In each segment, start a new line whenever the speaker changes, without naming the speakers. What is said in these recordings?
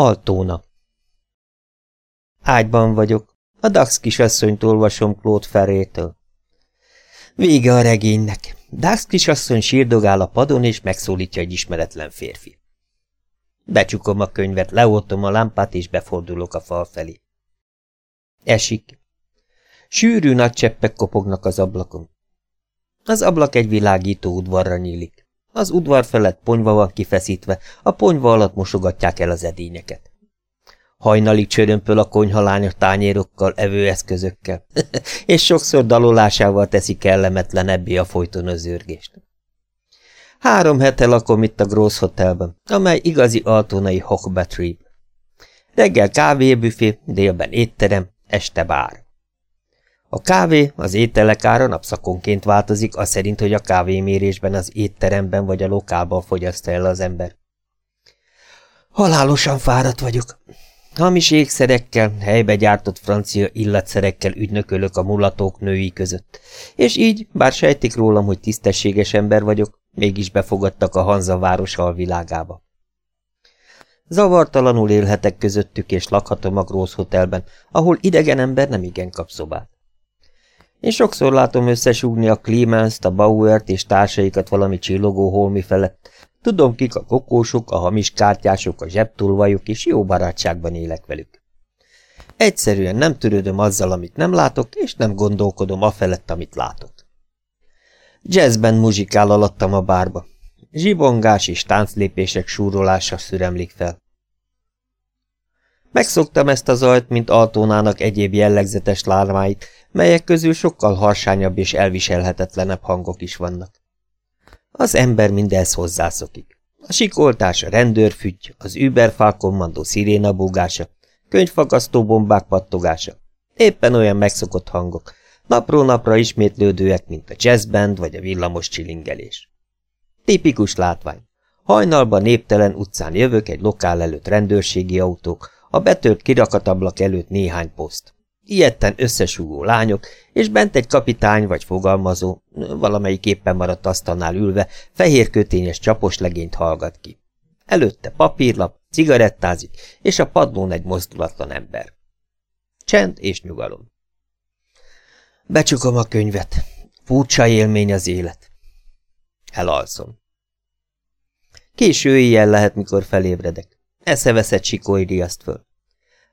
Altóna Ágyban vagyok. A Dax kisasszonyt olvasom Claude Ferrétől. Vége a regénynek. Dax kisasszony sírdogál a padon, és megszólítja egy ismeretlen férfi. Becsukom a könyvet, leoltom a lámpát, és befordulok a fal felé. Esik. Sűrű nagy cseppek kopognak az ablakon. Az ablak egy világító udvarra nyílik. Az udvar felett ponyva van kifeszítve, a ponyva alatt mosogatják el az edényeket. Hajnalig csörömpöl a konyhalánya tányérokkal, evőeszközökkel, és sokszor dalolásával teszi kellemetlenebbé a folyton az őrgést. Három hete lakom itt a Gross Hotelben, amely igazi altonai Hochbetrieb. Reggel kávébüfé, délben étterem, este bár. A kávé, az ételek ára napszakonként változik, az szerint, hogy a kávémérésben az étteremben vagy a lokálban fogyasztja el az ember. Halálosan fáradt vagyok. Hamis ékszerekkel, helybe gyártott francia illatszerekkel ügynökölök a mulatók női között, és így, bár sejtik rólam, hogy tisztességes ember vagyok, mégis befogadtak a Hanza város alvilágába. Zavartalanul élhetek közöttük, és lakhatom a Gross Hotelben, ahol idegen ember nem igen kap szobát. Én sokszor látom összesúgni a Clemens-t, a Bauert és társaikat valami csillogó holmi felett. Tudom, kik a kokósok, a hamis kártyások, a zsebtulvajok, és jó barátságban élek velük. Egyszerűen nem törődöm azzal, amit nem látok, és nem gondolkodom afelett, amit látok. Jazzben muzsikál alattam a bárba. Zsibongás és tánclépések súrolása szüremlik fel. Megszoktam ezt a zajt, mint Altónának egyéb jellegzetes lármáit, melyek közül sokkal harsányabb és elviselhetetlenebb hangok is vannak. Az ember mindez hozzászokik. A sikoltás, a rendőrfügy, az Überfál kommandó sziréna búgása, könyvfakasztó bombák pattogása. Éppen olyan megszokott hangok, napról napra ismétlődőek, mint a jazzband vagy a villamos csilingelés. Tipikus látvány. Hajnalban néptelen utcán jövök egy lokál előtt rendőrségi autók, a betört kirakatablak előtt néhány poszt. Ilyetten összesúgó lányok, és bent egy kapitány vagy fogalmazó, valamelyik éppen maradt asztalnál ülve, fehér kötényes csapos legényt hallgat ki. Előtte papírlap, cigarettázik, és a padlón egy mozdulatlan ember. Csend és nyugalom. Becsukom a könyvet. Furcsa élmény az élet. Elalszom. Késő éjjel lehet, mikor felébredek. Eszeveszett sikoly riaszt föl.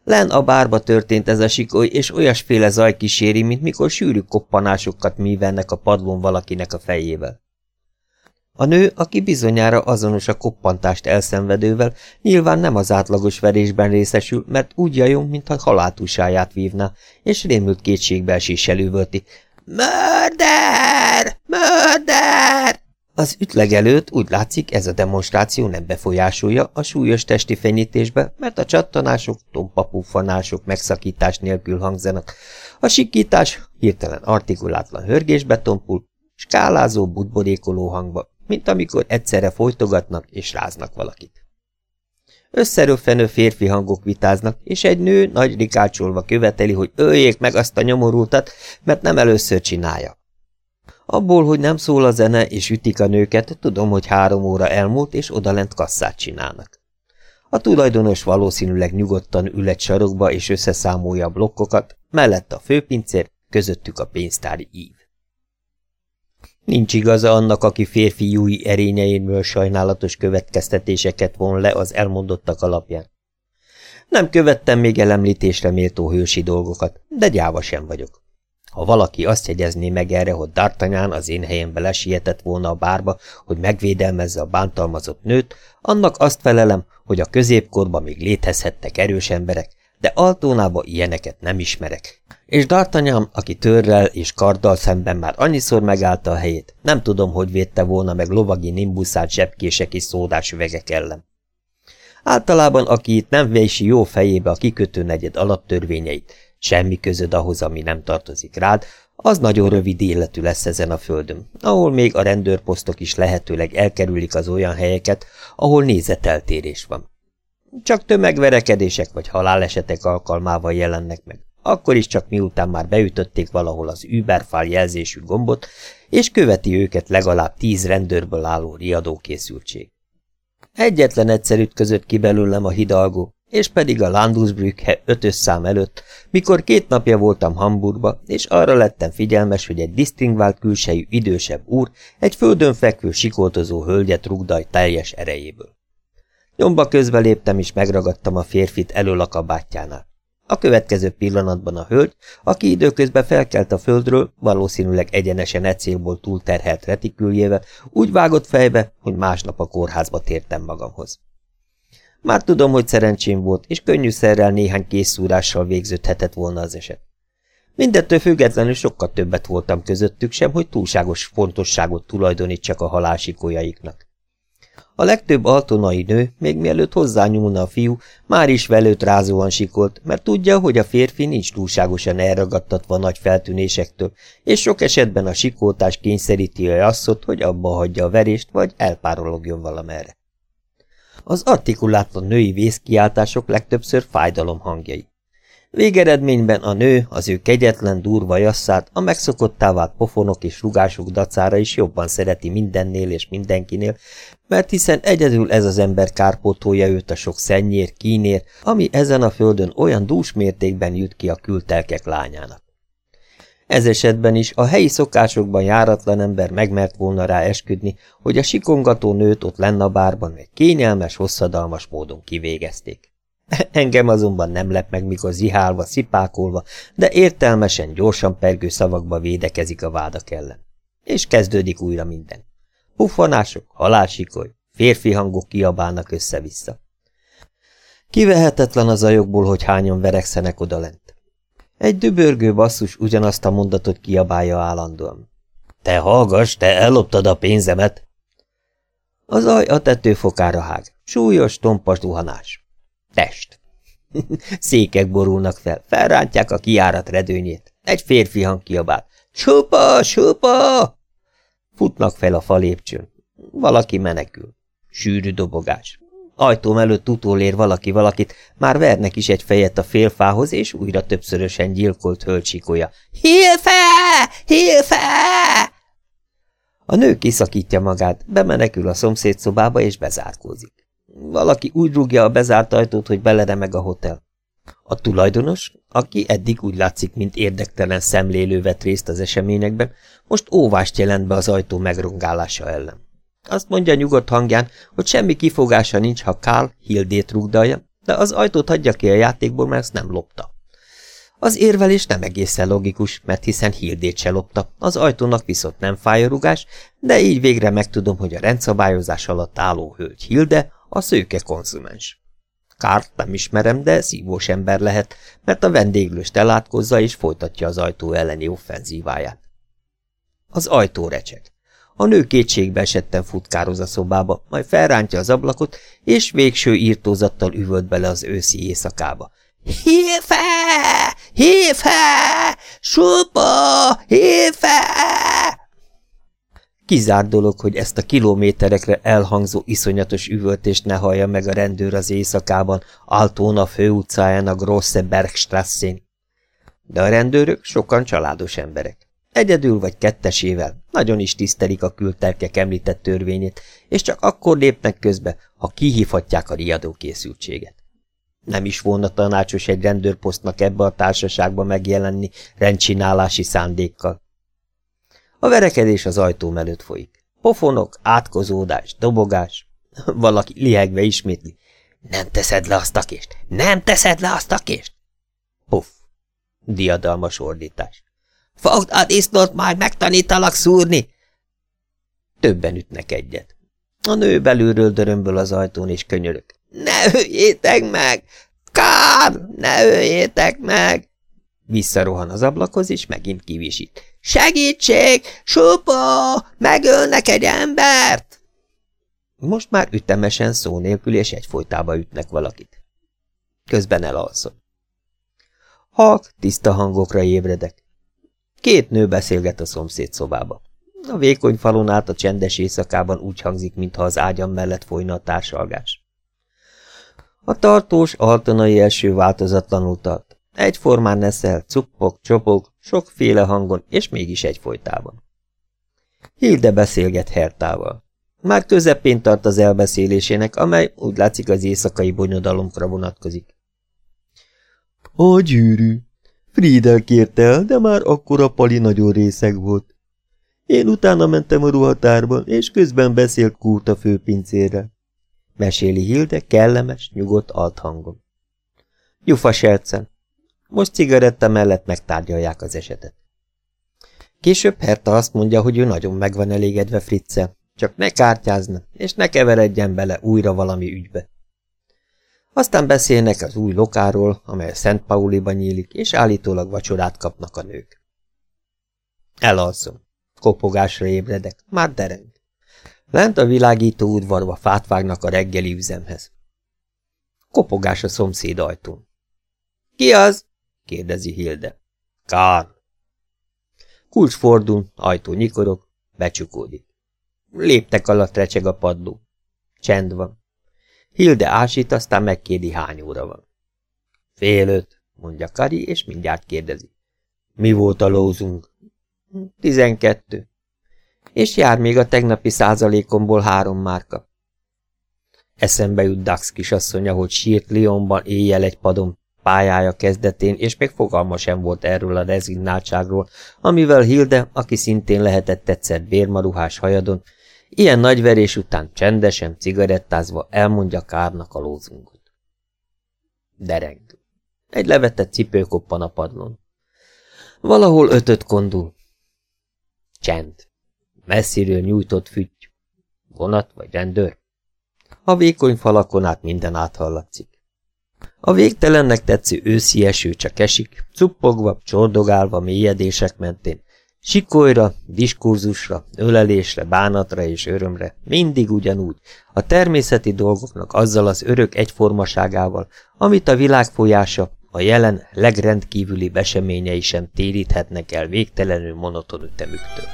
Len a bárba történt ez a sikoly, és olyasféle zaj kíséri, mint mikor sűrű koppanásokat művelnek a padlón valakinek a fejével. A nő, aki bizonyára azonos a koppantást elszenvedővel, nyilván nem az átlagos verésben részesül, mert úgy jajon, mintha haláltusáját vívná, és rémült kétségbeesés elővölti. Mörder! Mörder! Az ütlegelőt úgy látszik, ez a demonstráció nem befolyásolja a súlyos testi fenyítésbe, mert a csattanások, tompa puffanások megszakítás nélkül hangzanak. A sikítás hirtelen artikulátlan hörgésbe tompul, skálázó, budborékoló hangba, mint amikor egyszerre folytogatnak és ráznak valakit. Összeröffenő férfi hangok vitáznak, és egy nő nagy rikácsolva követeli, hogy öljék meg azt a nyomorultat, mert nem először csinálja. Abból, hogy nem szól a zene és ütik a nőket, tudom, hogy három óra elmúlt, és odalent kasszát csinálnak. A tulajdonos valószínűleg nyugodtan ül egy sarokba és összeszámolja a blokkokat, mellett a főpincér, közöttük a pénztári ív. Nincs igaza annak, aki férfi júi erényeimből sajnálatos következtetéseket von le az elmondottak alapján. Nem követtem még elemlítésre méltó hősi dolgokat, de gyáva sem vagyok. Ha valaki azt jegyezné meg erre, hogy D'Artagnan az én helyembe lesietett volna a bárba, hogy megvédelmezze a bántalmazott nőt, annak azt felelem, hogy a középkorban még létezhettek erős emberek, de Altónába ilyeneket nem ismerek. És D'Artagnan, aki törrel és karddal szemben már annyiszor megállta a helyét, nem tudom, hogy védte volna meg lovagi nimbuszát zsebkések és szódás üvegek ellen. Általában, aki itt nem vési jó fejébe a kikötő negyed alaptörvényeit, semmi közöd ahhoz, ami nem tartozik rád, az nagyon rövid életű lesz ezen a földön, ahol még a rendőrposztok is lehetőleg elkerülik az olyan helyeket, ahol nézeteltérés van. Csak tömegverekedések vagy halálesetek alkalmával jelennek meg, akkor is csak miután már beütötték valahol az Überfál jelzésű gombot, és követi őket legalább tíz rendőrből álló riadókészültség. Egyetlen egyszer ütközött ki belőlem a hidalgó, és pedig a Landusbrücke ötös szám előtt, mikor két napja voltam Hamburgba, és arra lettem figyelmes, hogy egy disztingvált külsejű idősebb úr egy földön fekvő sikoltozó hölgyet rugdaj teljes erejéből. Nyomba közbe léptem, és megragadtam a férfit elől a kabátjánál. A következő pillanatban a hölgy, aki időközben felkelt a földről, valószínűleg egyenesen egy célból túlterhelt retiküljével, úgy vágott fejbe, hogy másnap a kórházba tértem magamhoz. Már tudom, hogy szerencsém volt, és könnyűszerrel néhány készszúrással végződhetett volna az eset. Mindettől függetlenül sokkal többet voltam közöttük sem, hogy túlságos fontosságot tulajdonítsak a halálsikójaiknak. A legtöbb altonai nő, még mielőtt hozzányúlna a fiú, már is velőt rázóan sikolt, mert tudja, hogy a férfi nincs túlságosan elragadtatva nagy feltűnésektől, és sok esetben a sikoltás kényszeríti a jasszot, hogy abba hagyja a verést, vagy elpárologjon valamerre. Az artikulátlan női vészkiáltások legtöbbször fájdalom hangjai. Végeredményben a nő az ő kegyetlen, durva jasszát a megszokottá vált pofonok és rugások dacára is jobban szereti mindennél és mindenkinél, mert hiszen egyedül ez az ember kárpótolja őt a sok szennyér, kínér, ami ezen a földön olyan dús mértékben jut ki a kültelkek lányának. Ez esetben is a helyi szokásokban járatlan ember megmert volna rá esküdni, hogy a sikongató nőt ott lenne a bárban egy kényelmes, hosszadalmas módon kivégezték. Engem azonban nem lep meg, mikor zihálva, szipákolva, de értelmesen, gyorsan pergő szavakba védekezik a vádak ellen. És kezdődik újra minden. Puffanások, halálsikoly, férfi hangok kiabálnak össze-vissza. Kivehetetlen az ajokból, hogy hányan verekszenek odalent. Egy dübörgő basszus ugyanazt a mondatot kiabálja állandóan. Te hallgass, te elloptad a pénzemet! Az aj a tetőfokára hág. Súlyos, tompas duhanás. Test. Székek borulnak fel, felrántják a kiárat redőnyét. Egy férfi hang kiabál. Csupa, csupa! Futnak fel a falépcsőn. Valaki menekül. Sűrű dobogás. Ajtóm előtt utolér valaki valakit, már vernek is egy fejet a félfához, és újra többszörösen gyilkolt hölcsikója. Hilfe! Hilfe! A nő kiszakítja magát, bemenekül a szomszéd szobába és bezárkózik. Valaki úgy rúgja a bezárt ajtót, hogy beleremeg a hotel. A tulajdonos, aki eddig úgy látszik, mint érdektelen szemlélő vett részt az eseményekben, most óvást jelent be az ajtó megrongálása ellen. Azt mondja nyugodt hangján, hogy semmi kifogása nincs, ha Kál Hildét rugdalja, de az ajtót hagyja ki a játékból, mert ezt nem lopta. Az érvelés nem egészen logikus, mert hiszen Hildét se lopta, az ajtónak viszont nem fáj a rugás, de így végre megtudom, hogy a rendszabályozás alatt álló hölgy Hilde a szőke konzumens. Kárt nem ismerem, de szívós ember lehet, mert a vendéglőst elátkozza és folytatja az ajtó elleni offenzíváját. Az ajtó recseg. A nő kétségbe esetten futkároz a szobába, majd felrántja az ablakot, és végső írtózattal üvölt bele az őszi éjszakába. Hífe! Hífe! Supa! Hífe! Kizár dolog, hogy ezt a kilométerekre elhangzó iszonyatos üvöltést ne hallja meg a rendőr az éjszakában, Altóna főutcáján a Grosse Bergstrasszén. De a rendőrök sokan családos emberek. Egyedül vagy kettesével nagyon is tisztelik a külterkek említett törvényét, és csak akkor lépnek közbe, ha kihívhatják a riadókészültséget. Nem is volna tanácsos egy rendőrposztnak ebbe a társaságba megjelenni rendcsinálási szándékkal. A verekedés az ajtó előtt folyik. Pofonok, átkozódás, dobogás. Valaki lihegve ismétli. Nem teszed le azt a kést! Nem teszed le azt a kést! Puff! Diadalmas ordítás. Fogd a disznót, majd megtanítalak szúrni! Többen ütnek egyet. A nő belülről dörömböl az ajtón és könyörök. Ne öljétek meg! Kár! Ne öljétek meg! Visszarohan az ablakhoz, és megint kivisít. Segítség! Supa! Megölnek egy embert! Most már ütemesen szó nélkül és egyfolytába ütnek valakit. Közben elalszom. Halk, tiszta hangokra ébredek. Két nő beszélget a szomszéd szobába. A vékony falon át a csendes éjszakában úgy hangzik, mintha az ágyam mellett folyna a társalgás. A tartós, altanai első változatlanul tart. Egyformán neszel, cuppok, csopog, sokféle hangon, és mégis egyfolytában. Hilde beszélget Hertával. Már közepén tart az elbeszélésének, amely úgy látszik az éjszakai bonyodalomra vonatkozik.
A gyűrű. Friedel kérte el, de már akkor a pali nagyon részeg volt. Én utána mentem a ruhatárban, és közben beszélt Kurt a főpincérrel.
Meséli Hilde kellemes, nyugodt althangon. Jufa sercen. Most cigaretta mellett megtárgyalják az esetet. Később Herta azt mondja, hogy ő nagyon meg van elégedve Fritze, csak ne kártyázna, és ne keveredjen bele újra valami ügybe. Aztán beszélnek az új lokáról, amely Szent Pauliban nyílik, és állítólag vacsorát kapnak a nők. Elalszom. Kopogásra ébredek. Már dereng. Lent a világító udvarba fát vágnak a reggeli üzemhez. Kopogás a szomszéd ajtón. Ki az? kérdezi Hilde. Kár. Kulcs fordul, ajtó nyikorok, becsukódik. Léptek alatt recseg a padló. Csend van. Hilde ásít, aztán megkéri, hány óra van. Fél öt, mondja Kari, és mindjárt kérdezi. Mi volt a lózunk? Tizenkettő. És jár még a tegnapi százalékomból három márka. Eszembe jut Dax kisasszonya, hogy sírt Lyonban éjjel egy padon pályája kezdetén, és még fogalma sem volt erről a rezignáltságról, amivel Hilde, aki szintén lehetett egyszer bérmaruhás hajadon, ilyen nagy verés után csendesen, cigarettázva elmondja Kárnak a lózungot. Dereng. Egy levetett cipő koppan a padlón. Valahol ötöt kondul. Csend. Messziről nyújtott fütty. Vonat vagy rendőr? A vékony falakon át minden áthallatszik. A végtelennek tetsző őszi eső csak esik, cuppogva, csordogálva mélyedések mentén, Sikolyra, diskurzusra, ölelésre, bánatra és örömre, mindig ugyanúgy, a természeti dolgoknak azzal az örök egyformaságával, amit a világ folyása, a jelen legrendkívüli beseményei sem téríthetnek el végtelenül monoton ütemüktől.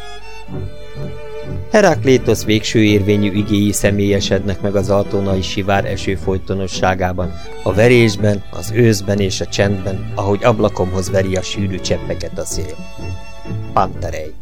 Heraklétosz végső érvényű igéi személyesednek meg az altónai sivár eső folytonosságában, a verésben, az őszben és a csendben, ahogy ablakomhoz veri a sűrű cseppeket a szél. パンダレイ。